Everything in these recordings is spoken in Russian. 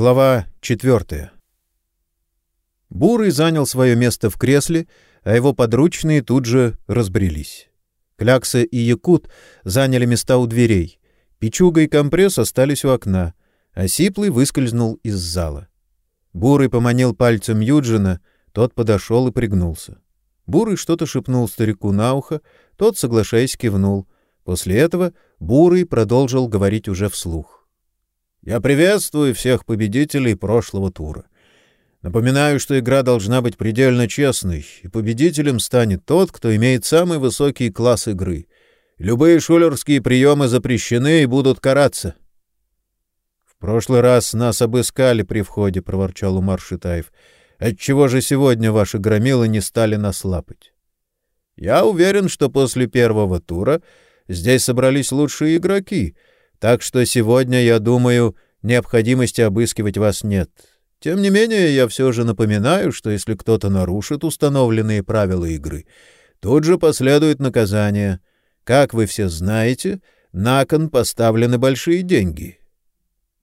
Глава четвертая. Бурый занял свое место в кресле, а его подручные тут же разбрелись. Клякса и Якут заняли места у дверей. Пичуга и компресс остались у окна, а Сиплый выскользнул из зала. Бурый поманил пальцем Юджина, тот подошел и пригнулся. Бурый что-то шепнул старику на ухо, тот, соглашаясь, кивнул. После этого Бурый продолжил говорить уже вслух. Я приветствую всех победителей прошлого тура. Напоминаю, что игра должна быть предельно честной, и победителем станет тот, кто имеет самый высокий класс игры. Любые шулерские приемы запрещены и будут караться. — В прошлый раз нас обыскали при входе, — проворчал Умар Шитаев. — Отчего же сегодня ваши громилы не стали нас лапать? — Я уверен, что после первого тура здесь собрались лучшие игроки — так что сегодня, я думаю, необходимости обыскивать вас нет. Тем не менее, я все же напоминаю, что если кто-то нарушит установленные правила игры, тут же последует наказание. Как вы все знаете, на кон поставлены большие деньги.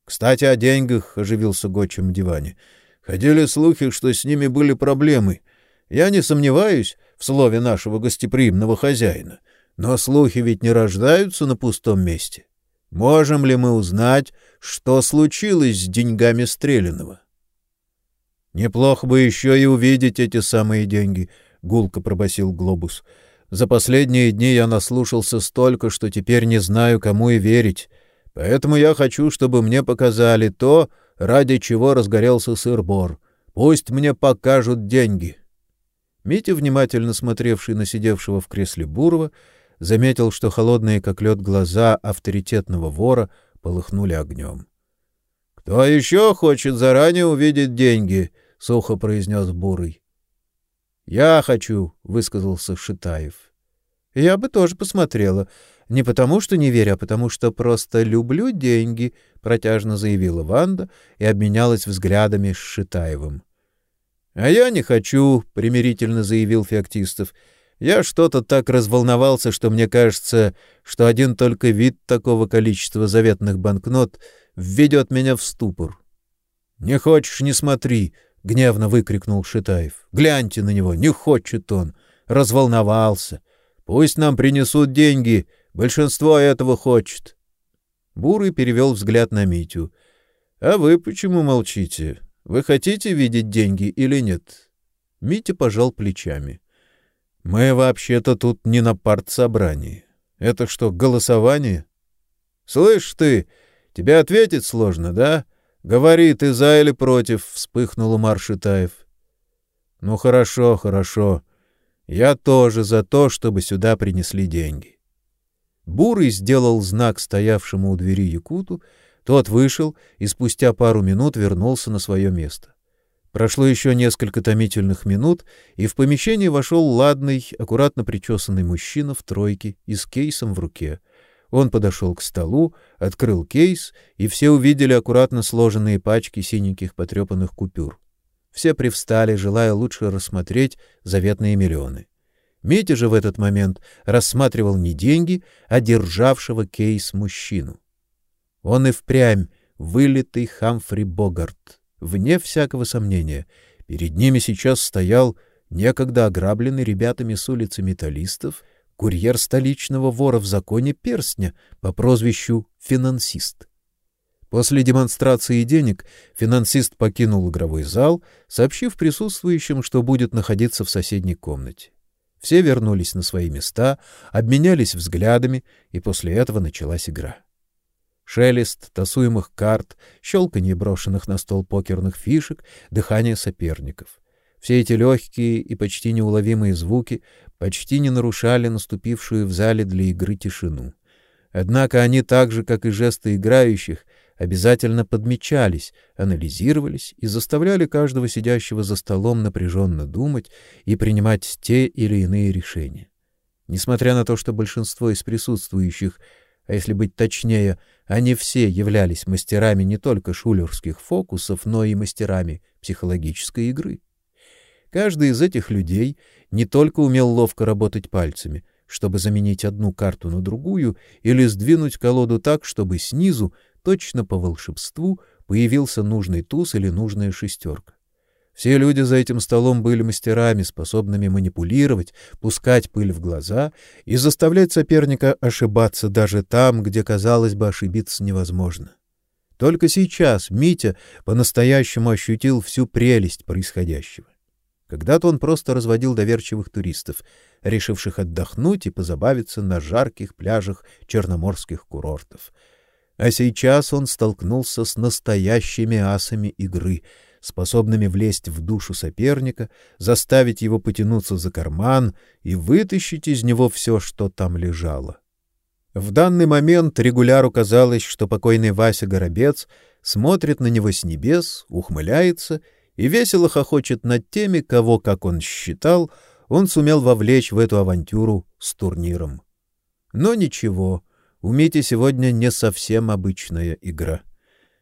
Кстати, о деньгах оживился Гочем диване. Ходили слухи, что с ними были проблемы. Я не сомневаюсь в слове нашего гостеприимного хозяина, но слухи ведь не рождаются на пустом месте. Можем ли мы узнать, что случилось с деньгами Стреляного? Неплохо бы еще и увидеть эти самые деньги, гулко пробасил Глобус. За последние дни я наслушался столько, что теперь не знаю, кому и верить. Поэтому я хочу, чтобы мне показали то, ради чего разгорелся сыр-бор. Пусть мне покажут деньги. Митя, внимательно смотревший на сидевшего в кресле Бурова, заметил, что холодные как лед глаза авторитетного вора полыхнули огнем. — Кто еще хочет заранее увидеть деньги? — сухо произнес Бурый. — Я хочу, — высказался Шитаев. — Я бы тоже посмотрела. Не потому, что не верю, а потому, что просто люблю деньги, — протяжно заявила Ванда и обменялась взглядами с Шитаевым. — А я не хочу, — примирительно заявил Феоктистов. — я что-то так разволновался, что мне кажется, что один только вид такого количества заветных банкнот введет меня в ступор. — Не хочешь — не смотри! — гневно выкрикнул Шитаев. — Гляньте на него! Не хочет он! Разволновался! Пусть нам принесут деньги! Большинство этого хочет! Бурый перевел взгляд на Митю. — А вы почему молчите? Вы хотите видеть деньги или нет? Митя пожал плечами. — мы вообще-то тут не на партсобрании. Это что, голосование? Слышь ты, тебе ответить сложно, да? Говори, ты за или против, вспыхнул Умар Шитаев. Ну хорошо, хорошо. Я тоже за то, чтобы сюда принесли деньги. Бурый сделал знак стоявшему у двери Якуту, тот вышел и спустя пару минут вернулся на свое место. Прошло еще несколько томительных минут, и в помещение вошел ладный, аккуратно причесанный мужчина в тройке и с кейсом в руке. Он подошел к столу, открыл кейс, и все увидели аккуратно сложенные пачки синеньких потрепанных купюр. Все привстали, желая лучше рассмотреть заветные миллионы. Митя же в этот момент рассматривал не деньги, а державшего кейс мужчину. Он и впрямь вылитый Хамфри Богарт. Вне всякого сомнения, перед ними сейчас стоял некогда ограбленный ребятами с улицы металлистов курьер столичного вора в законе Перстня по прозвищу Финансист. После демонстрации денег финансист покинул игровой зал, сообщив присутствующим, что будет находиться в соседней комнате. Все вернулись на свои места, обменялись взглядами, и после этого началась игра. Шелест тасуемых карт, щелканье брошенных на стол покерных фишек, дыхание соперников. Все эти легкие и почти неуловимые звуки почти не нарушали наступившую в зале для игры тишину. Однако они так же, как и жесты играющих, обязательно подмечались, анализировались и заставляли каждого сидящего за столом напряженно думать и принимать те или иные решения. Несмотря на то, что большинство из присутствующих а если быть точнее, они все являлись мастерами не только шулерских фокусов, но и мастерами психологической игры. Каждый из этих людей не только умел ловко работать пальцами, чтобы заменить одну карту на другую или сдвинуть колоду так, чтобы снизу, точно по волшебству, появился нужный туз или нужная шестерка. Все люди за этим столом были мастерами, способными манипулировать, пускать пыль в глаза и заставлять соперника ошибаться даже там, где, казалось бы, ошибиться невозможно. Только сейчас Митя по-настоящему ощутил всю прелесть происходящего. Когда-то он просто разводил доверчивых туристов, решивших отдохнуть и позабавиться на жарких пляжах черноморских курортов. А сейчас он столкнулся с настоящими асами игры — способными влезть в душу соперника, заставить его потянуться за карман и вытащить из него все, что там лежало. В данный момент регуляру казалось, что покойный Вася Горобец смотрит на него с небес, ухмыляется и весело хохочет над теми, кого, как он считал, он сумел вовлечь в эту авантюру с турниром. Но ничего, у Мити сегодня не совсем обычная игра.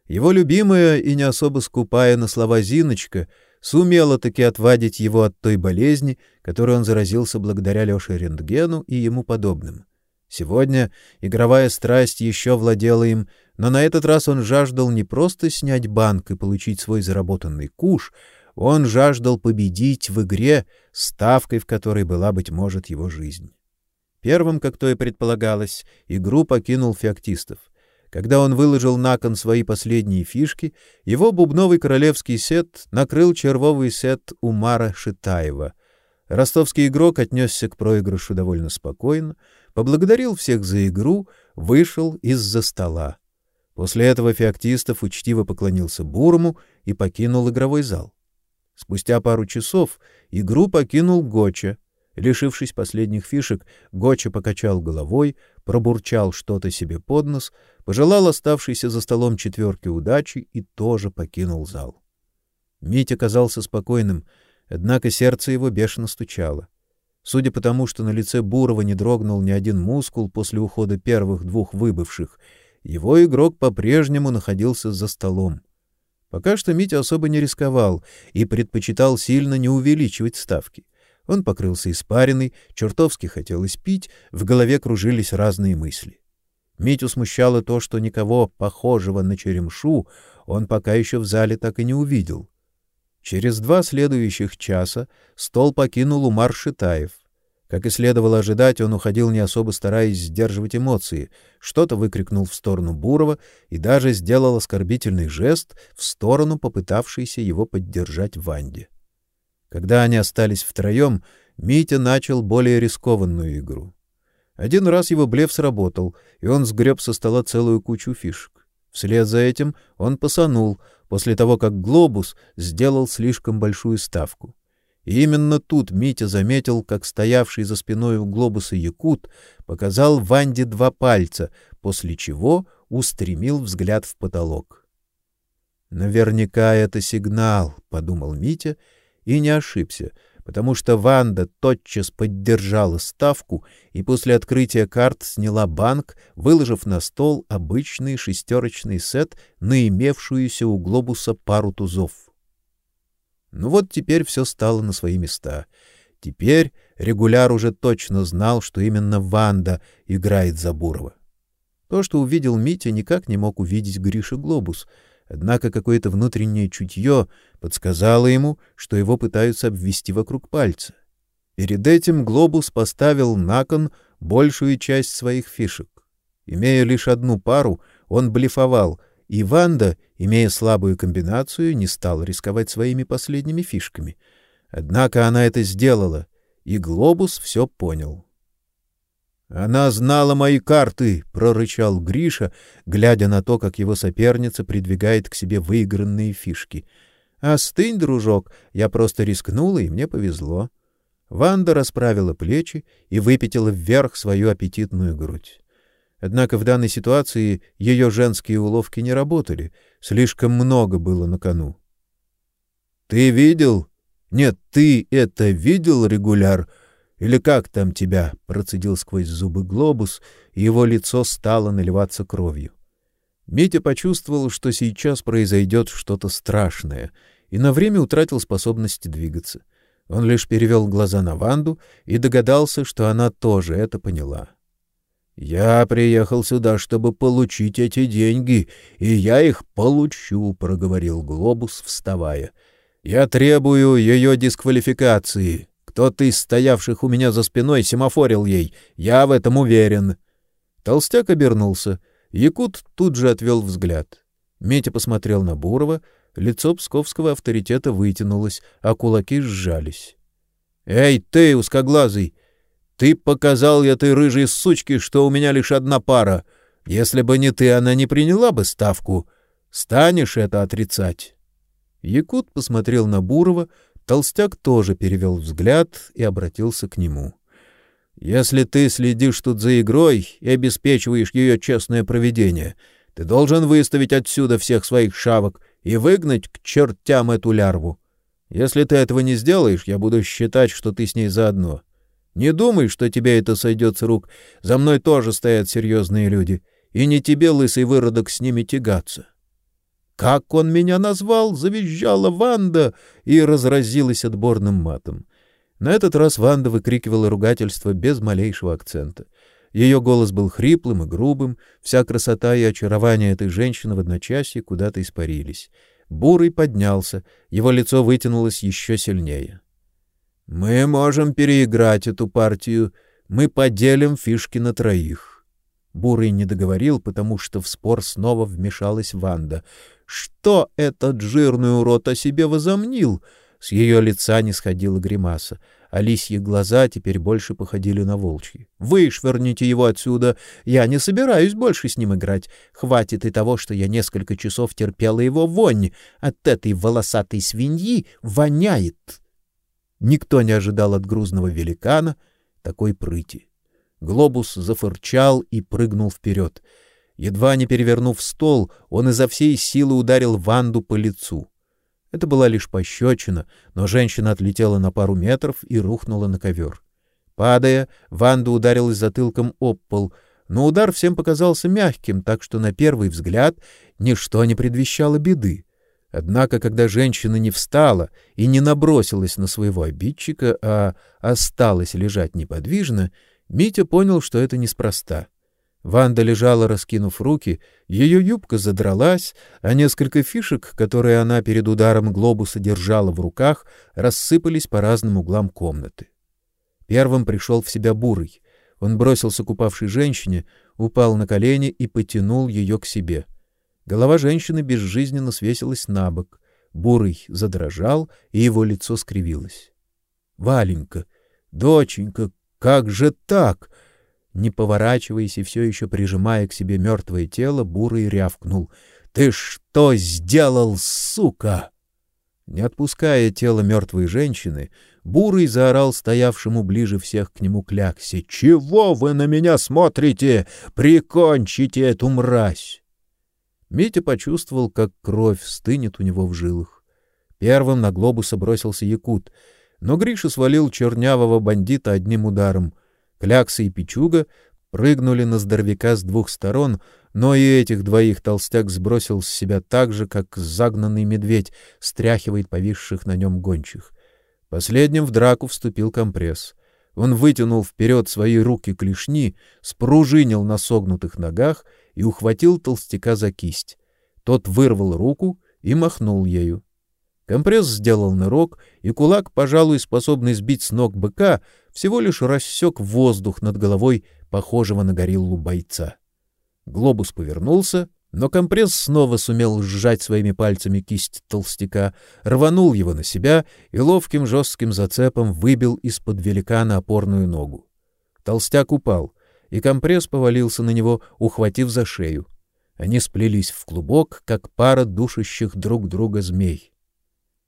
Его любимая и не особо скупая на слова Зиночка сумела таки отвадить его от той болезни, которой он заразился благодаря Лёше Рентгену и ему подобным. Сегодня игровая страсть еще владела им, но на этот раз он жаждал не просто снять банк и получить свой заработанный куш, он жаждал победить в игре, ставкой в которой была быть может его жизнь. Первым, как то и предполагалось, игру покинул Феоктистов. Когда он выложил на кон свои последние фишки, его бубновый королевский сет накрыл червовый сет Умара Шитаева. Ростовский игрок отнесся к проигрышу довольно спокойно, поблагодарил всех за игру, вышел из-за стола. После этого Феоктистов учтиво поклонился Бурму и покинул игровой зал. Спустя пару часов игру покинул Гоча, Лишившись последних фишек, Гоча покачал головой, пробурчал что-то себе под нос, пожелал оставшейся за столом четверке удачи и тоже покинул зал. Митя казался спокойным, однако сердце его бешено стучало. Судя по тому, что на лице Бурова не дрогнул ни один мускул после ухода первых двух выбывших, его игрок по-прежнему находился за столом. Пока что Митя особо не рисковал и предпочитал сильно не увеличивать ставки. Он покрылся испариной, чертовски хотелось пить, в голове кружились разные мысли. Митю смущало то, что никого похожего на черемшу он пока еще в зале так и не увидел. Через два следующих часа стол покинул Умар Шитаев. Как и следовало ожидать, он уходил не особо стараясь сдерживать эмоции, что-то выкрикнул в сторону Бурова и даже сделал оскорбительный жест в сторону попытавшейся его поддержать Ванде. Когда они остались втроем, Митя начал более рискованную игру. Один раз его блеф сработал, и он сгреб со стола целую кучу фишек. Вслед за этим он посанул, после того, как глобус сделал слишком большую ставку. И именно тут Митя заметил, как стоявший за спиной у глобуса якут показал Ванде два пальца, после чего устремил взгляд в потолок. Наверняка это сигнал, подумал Митя и не ошибся, потому что Ванда тотчас поддержала ставку и после открытия карт сняла банк, выложив на стол обычный шестерочный сет на имевшуюся у глобуса пару тузов. Ну вот теперь все стало на свои места. Теперь регуляр уже точно знал, что именно Ванда играет за Бурова. То, что увидел Митя, никак не мог увидеть Гриша Глобус — Однако какое-то внутреннее чутье подсказало ему, что его пытаются обвести вокруг пальца. Перед этим глобус поставил на кон большую часть своих фишек. Имея лишь одну пару, он блефовал, и Ванда, имея слабую комбинацию, не стала рисковать своими последними фишками. Однако она это сделала, и глобус все понял. Она знала мои карты, прорычал Гриша, глядя на то, как его соперница придвигает к себе выигранные фишки. Остынь, дружок, я просто рискнула, и мне повезло. Ванда расправила плечи и выпятила вверх свою аппетитную грудь. Однако в данной ситуации ее женские уловки не работали, слишком много было на кону. Ты видел? Нет, ты это видел, регуляр? Или как там тебя? процедил сквозь зубы глобус, и его лицо стало наливаться кровью. Митя почувствовал, что сейчас произойдет что-то страшное, и на время утратил способность двигаться. Он лишь перевел глаза на Ванду и догадался, что она тоже это поняла. Я приехал сюда, чтобы получить эти деньги, и я их получу, проговорил Глобус, вставая. Я требую ее дисквалификации. Кто-то из стоявших у меня за спиной семафорил ей. Я в этом уверен. Толстяк обернулся. Якут тут же отвел взгляд. Митя посмотрел на Бурова, лицо псковского авторитета вытянулось, а кулаки сжались. Эй, ты, узкоглазый, ты показал этой рыжей сучке, что у меня лишь одна пара. Если бы не ты, она не приняла бы ставку. Станешь это отрицать. Якут посмотрел на Бурова, толстяк тоже перевел взгляд и обратился к нему. Если ты следишь тут за игрой и обеспечиваешь ее честное проведение, ты должен выставить отсюда всех своих шавок и выгнать к чертям эту лярву. Если ты этого не сделаешь, я буду считать, что ты с ней заодно. Не думай, что тебе это сойдет с рук. За мной тоже стоят серьезные люди, и не тебе, лысый выродок, с ними тягаться. Как он меня назвал, завизжала Ванда и разразилась отборным матом. На этот раз Ванда выкрикивала ругательство без малейшего акцента. Ее голос был хриплым и грубым, вся красота и очарование этой женщины в одночасье куда-то испарились. Бурый поднялся, его лицо вытянулось еще сильнее. Мы можем переиграть эту партию. Мы поделим фишки на троих. Бурый не договорил, потому что в спор снова вмешалась Ванда. Что этот жирный урод о себе возомнил? С ее лица не сходила гримаса, а лисьи глаза теперь больше походили на волчьи. Вышвырните его отсюда. Я не собираюсь больше с ним играть. Хватит и того, что я несколько часов терпела его вонь. От этой волосатой свиньи воняет. Никто не ожидал от грузного великана такой прыти. Глобус зафырчал и прыгнул вперед. Едва не перевернув стол, он изо всей силы ударил Ванду по лицу. Это была лишь пощечина, но женщина отлетела на пару метров и рухнула на ковер. Падая, Ванда ударилась затылком об пол, но удар всем показался мягким, так что на первый взгляд ничто не предвещало беды. Однако, когда женщина не встала и не набросилась на своего обидчика, а осталась лежать неподвижно, Митя понял, что это неспроста. Ванда лежала, раскинув руки, ее юбка задралась, а несколько фишек, которые она перед ударом глобуса держала в руках, рассыпались по разным углам комнаты. Первым пришел в себя Бурый. Он бросился к упавшей женщине, упал на колени и потянул ее к себе. Голова женщины безжизненно свесилась на бок. Бурый задрожал, и его лицо скривилось. Валенька, доченька, как же так? Не поворачиваясь и все еще прижимая к себе мертвое тело, Бурый рявкнул: "Ты что сделал, сука?" Не отпуская тело мертвой женщины, Бурый заорал стоявшему ближе всех к нему кляксе: "Чего вы на меня смотрите? Прикончите эту мразь!" Митя почувствовал, как кровь стынет у него в жилах. Первым на глобуса бросился якут, но Гриша свалил чернявого бандита одним ударом. Клякса и Пичуга прыгнули на здоровяка с двух сторон, но и этих двоих толстяк сбросил с себя так же, как загнанный медведь стряхивает повисших на нем гончих. Последним в драку вступил компресс. Он вытянул вперед свои руки клешни, спружинил на согнутых ногах и ухватил толстяка за кисть. Тот вырвал руку и махнул ею. Компресс сделал нырок, и кулак, пожалуй, способный сбить с ног быка, всего лишь рассек воздух над головой похожего на гориллу бойца. Глобус повернулся, но компресс снова сумел сжать своими пальцами кисть толстяка, рванул его на себя и ловким жестким зацепом выбил из-под великана опорную ногу. Толстяк упал и компресс повалился на него, ухватив за шею. Они сплелись в клубок, как пара душащих друг друга змей.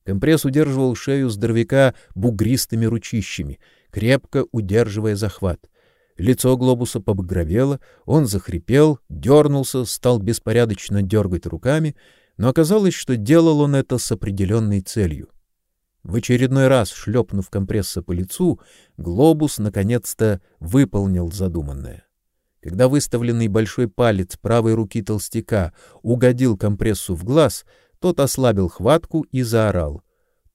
Компресс удерживал шею здоровяка бугристыми ручищами, крепко удерживая захват. Лицо глобуса побагровело, он захрипел, дернулся, стал беспорядочно дергать руками, но оказалось, что делал он это с определенной целью. В очередной раз шлепнув компресса по лицу, глобус наконец-то выполнил задуманное. Когда выставленный большой палец правой руки толстяка угодил компрессу в глаз, тот ослабил хватку и заорал.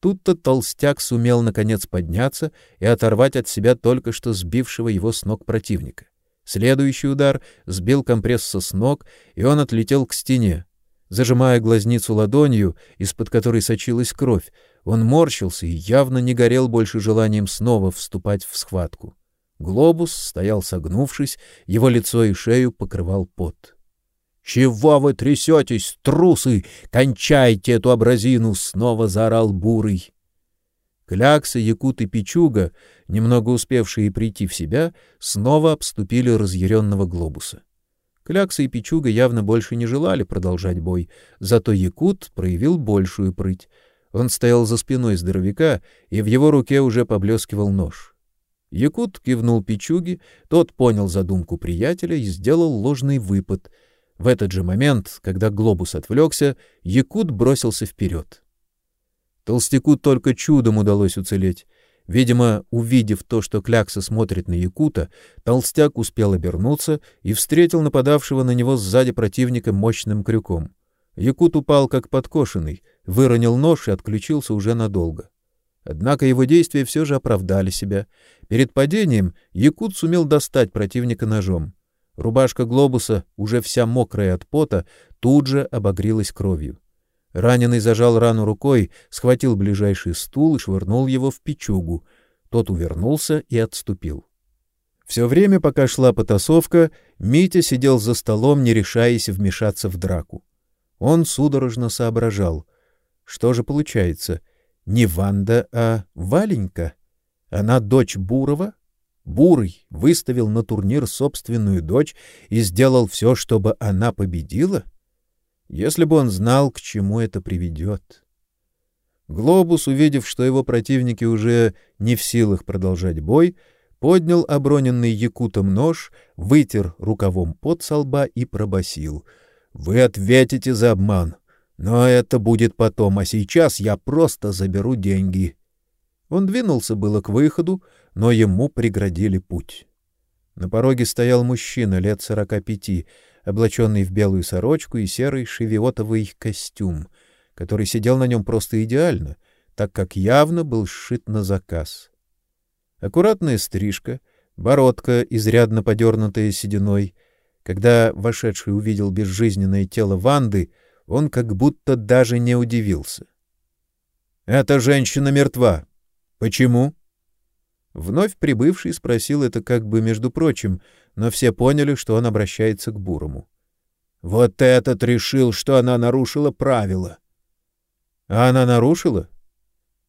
Тут-то толстяк сумел наконец подняться и оторвать от себя только что сбившего его с ног противника. Следующий удар сбил компресса с ног, и он отлетел к стене. Зажимая глазницу ладонью, из-под которой сочилась кровь, он морщился и явно не горел больше желанием снова вступать в схватку. Глобус стоял согнувшись, его лицо и шею покрывал пот. — Чего вы трясетесь, трусы? Кончайте эту образину! — снова заорал Бурый. Клякса, Якут и Пичуга, немного успевшие прийти в себя, снова обступили разъяренного глобуса. Клякса и Пичуга явно больше не желали продолжать бой, зато Якут проявил большую прыть. Он стоял за спиной здоровяка, и в его руке уже поблескивал нож. Якут кивнул Пичуге, тот понял задумку приятеля и сделал ложный выпад. В этот же момент, когда глобус отвлекся, Якут бросился вперед. Толстяку только чудом удалось уцелеть. Видимо, увидев то, что Клякса смотрит на Якута, толстяк успел обернуться и встретил нападавшего на него сзади противника мощным крюком. Якут упал как подкошенный, выронил нож и отключился уже надолго. Однако его действия все же оправдали себя. Перед падением Якут сумел достать противника ножом. Рубашка глобуса, уже вся мокрая от пота, тут же обогрелась кровью. Раненый зажал рану рукой, схватил ближайший стул и швырнул его в печугу. Тот увернулся и отступил. Все время, пока шла потасовка, Митя сидел за столом, не решаясь вмешаться в драку. Он судорожно соображал. Что же получается? Не Ванда, а Валенька? Она дочь Бурова? Бурый выставил на турнир собственную дочь и сделал все, чтобы она победила? — если бы он знал, к чему это приведет. Глобус, увидев, что его противники уже не в силах продолжать бой, поднял оброненный якутом нож, вытер рукавом пот со лба и пробасил: "Вы ответите за обман, но это будет потом, а сейчас я просто заберу деньги". Он двинулся было к выходу, но ему преградили путь. На пороге стоял мужчина лет сорока пяти, облаченный в белую сорочку и серый шевиотовый костюм, который сидел на нем просто идеально, так как явно был сшит на заказ. Аккуратная стрижка, бородка, изрядно подернутая сединой. Когда вошедший увидел безжизненное тело Ванды, он как будто даже не удивился. Эта женщина мертва. Почему? Вновь прибывший спросил это как бы между прочим, но все поняли, что он обращается к Бурому. Вот этот решил, что она нарушила правила. А она нарушила?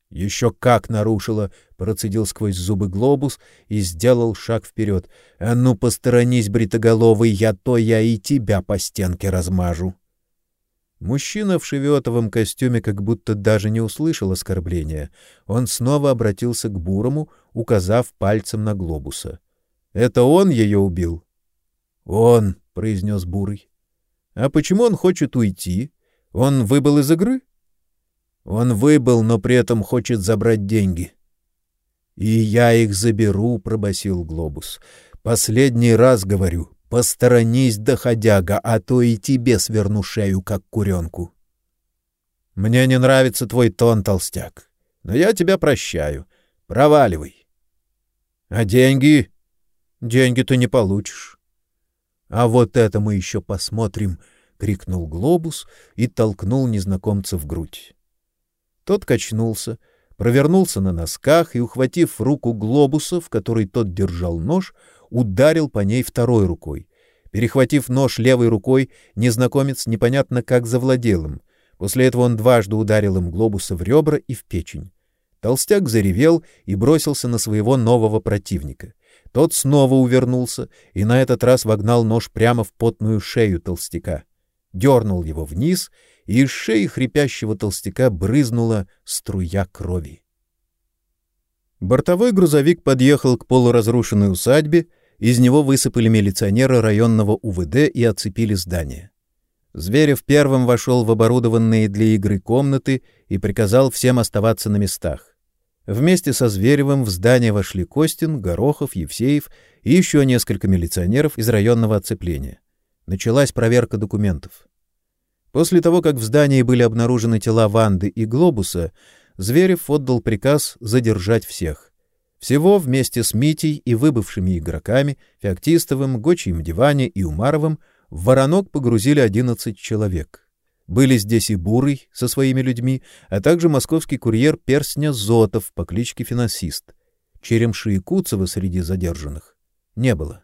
Еще как нарушила, процедил сквозь зубы глобус и сделал шаг вперед. А ну посторонись, бритоголовый, я то я и тебя по стенке размажу. Мужчина в шевиотовом костюме как будто даже не услышал оскорбления. Он снова обратился к Бурому, указав пальцем на глобуса. Это он ее убил. Он, произнес Бурый. А почему он хочет уйти? Он выбыл из игры? Он выбыл, но при этом хочет забрать деньги. И я их заберу, пробасил глобус. Последний раз говорю, Посторонись, доходяга, а то и тебе сверну шею, как куренку. Мне не нравится твой тон, толстяк, но я тебя прощаю. Проваливай. А деньги? Деньги ты не получишь. А вот это мы еще посмотрим, крикнул глобус и толкнул незнакомца в грудь. Тот качнулся, провернулся на носках и, ухватив руку глобуса, в которой тот держал нож, ударил по ней второй рукой. Перехватив нож левой рукой, незнакомец непонятно как завладел им. После этого он дважды ударил им глобуса в ребра и в печень. Толстяк заревел и бросился на своего нового противника. Тот снова увернулся и на этот раз вогнал нож прямо в потную шею толстяка. Дернул его вниз, и из шеи хрипящего толстяка брызнула струя крови. Бортовой грузовик подъехал к полуразрушенной усадьбе, из него высыпали милиционеры районного УВД и оцепили здание. Зверев первым вошел в оборудованные для игры комнаты и приказал всем оставаться на местах. Вместе со Зверевым в здание вошли Костин, Горохов, Евсеев и еще несколько милиционеров из районного оцепления. Началась проверка документов. После того, как в здании были обнаружены тела Ванды и Глобуса, Зверев отдал приказ задержать всех. Всего вместе с Митей и выбывшими игроками, Феоктистовым, Гочием Диване и Умаровым, в Воронок погрузили 11 человек. Были здесь и Бурый со своими людьми, а также московский курьер Перстня Зотов по кличке Финансист. Черемши и Куцева среди задержанных не было.